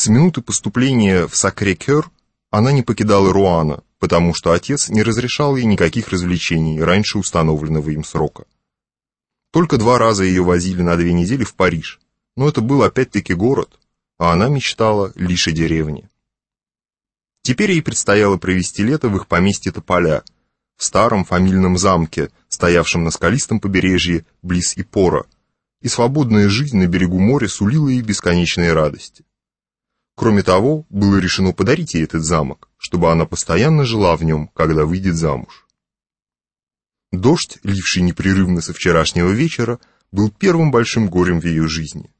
С минуты поступления в Сакре-Кёр она не покидала Руана, потому что отец не разрешал ей никаких развлечений раньше установленного им срока. Только два раза ее возили на две недели в Париж, но это был опять-таки город, а она мечтала лишь о деревне. Теперь ей предстояло провести лето в их поместье Тополя, в старом фамильном замке, стоявшем на скалистом побережье близ Ипора, и свободная жизнь на берегу моря сулила ей бесконечные радости. Кроме того, было решено подарить ей этот замок, чтобы она постоянно жила в нем, когда выйдет замуж. Дождь, ливший непрерывно со вчерашнего вечера, был первым большим горем в ее жизни.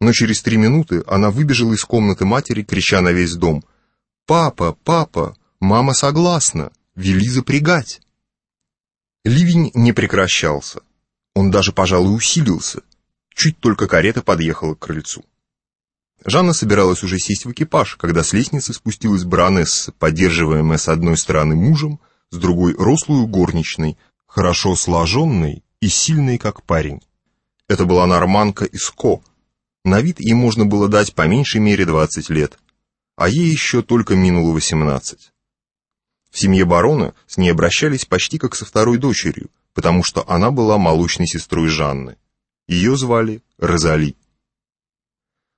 Но через три минуты она выбежала из комнаты матери, крича на весь дом «Папа, папа, мама согласна, вели запрягать!» Ливень не прекращался. Он даже, пожалуй, усилился. Чуть только карета подъехала к крыльцу. Жанна собиралась уже сесть в экипаж, когда с лестницы спустилась баронесса, поддерживаемая с одной стороны мужем, с другой — рослую горничной, хорошо сложенной и сильной, как парень. Это была норманка из Ко. На вид ей можно было дать по меньшей мере 20 лет, а ей еще только минуло 18. В семье барона с ней обращались почти как со второй дочерью, потому что она была молочной сестрой Жанны. Ее звали Розали.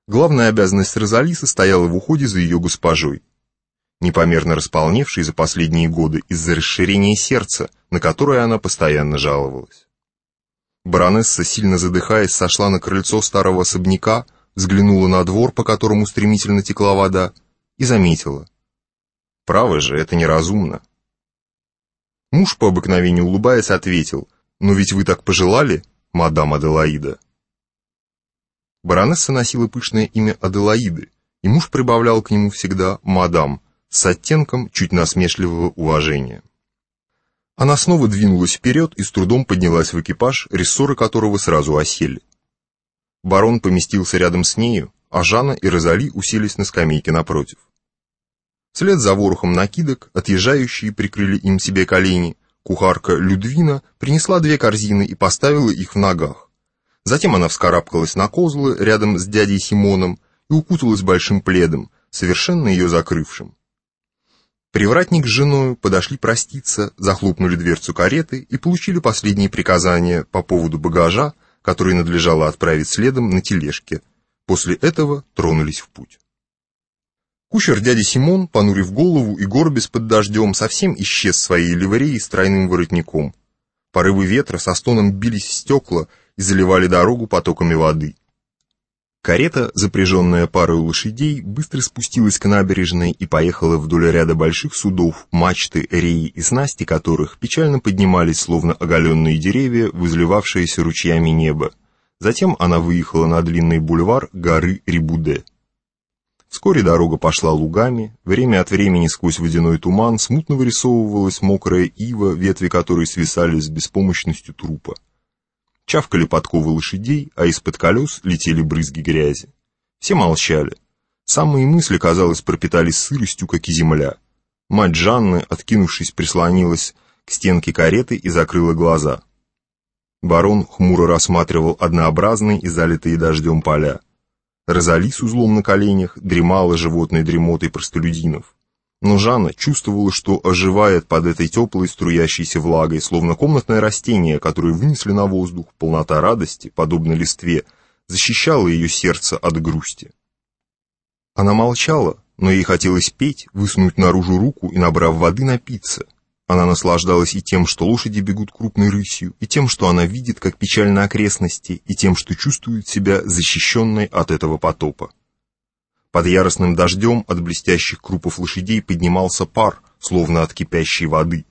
Главная обязанность Розали состояла в уходе за ее госпожой, непомерно располневшей за последние годы из-за расширения сердца, на которое она постоянно жаловалась. Баронесса, сильно задыхаясь, сошла на крыльцо старого особняка, взглянула на двор, по которому стремительно текла вода, и заметила. «Право же, это неразумно». Муж по обыкновению улыбаясь ответил, «Но ведь вы так пожелали, мадам Аделаида». Баронесса носила пышное имя Аделаиды, и муж прибавлял к нему всегда «мадам» с оттенком чуть насмешливого уважения. Она снова двинулась вперед и с трудом поднялась в экипаж, рессоры которого сразу осели. Барон поместился рядом с нею, а Жанна и Розали уселись на скамейке напротив. Вслед за ворохом накидок, отъезжающие прикрыли им себе колени, кухарка Людвина принесла две корзины и поставила их в ногах. Затем она вскарабкалась на козлы рядом с дядей Симоном и укуталась большим пледом, совершенно ее закрывшим. Привратник с женой подошли проститься, захлопнули дверцу кареты и получили последние приказания по поводу багажа, который надлежало отправить следом на тележке. После этого тронулись в путь. Кучер дядя Симон, понурив голову и горбясь под дождем, совсем исчез своей ливреей с тройным воротником. Порывы ветра со стоном бились в стекла и заливали дорогу потоками воды. Карета, запряженная парой лошадей, быстро спустилась к набережной и поехала вдоль ряда больших судов, мачты, реи и снасти которых печально поднимались, словно оголенные деревья, возливавшиеся ручьями неба. Затем она выехала на длинный бульвар горы Рибуде. Вскоре дорога пошла лугами, время от времени сквозь водяной туман смутно вырисовывалась мокрая ива, ветви которой свисали с беспомощностью трупа. Чавкали подковы лошадей, а из-под колес летели брызги грязи. Все молчали. Самые мысли, казалось, пропитались сыростью, как и земля. Мать Жанны, откинувшись, прислонилась к стенке кареты и закрыла глаза. Барон хмуро рассматривал однообразные и залитые дождем поля. Розали с узлом на коленях дремала животной дремотой простолюдинов. Но Жанна чувствовала, что оживает под этой теплой струящейся влагой, словно комнатное растение, которое вынесли на воздух, полнота радости, подобно листве, защищала ее сердце от грусти. Она молчала, но ей хотелось петь, высунуть наружу руку и, набрав воды, напиться. Она наслаждалась и тем, что лошади бегут крупной рысью, и тем, что она видит, как печально окрестности, и тем, что чувствует себя защищенной от этого потопа. Под яростным дождем от блестящих крупов лошадей поднимался пар, словно от кипящей воды.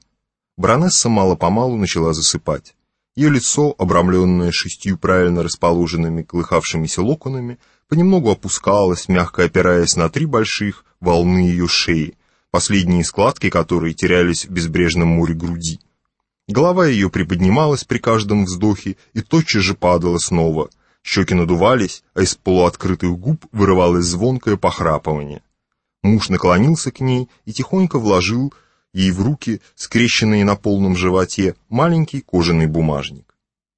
Баронесса мало-помалу начала засыпать. Ее лицо, обрамленное шестью правильно расположенными колыхавшимися локонами, понемногу опускалось, мягко опираясь на три больших волны ее шеи, последние складки которые терялись в безбрежном море груди. Голова ее приподнималась при каждом вздохе и тотчас же падала снова, щеки надувались, а из полуоткрытых губ вырывалось звонкое похрапывание. Муж наклонился к ней и тихонько вложил ей в руки, скрещенные на полном животе, маленький кожаный бумажник.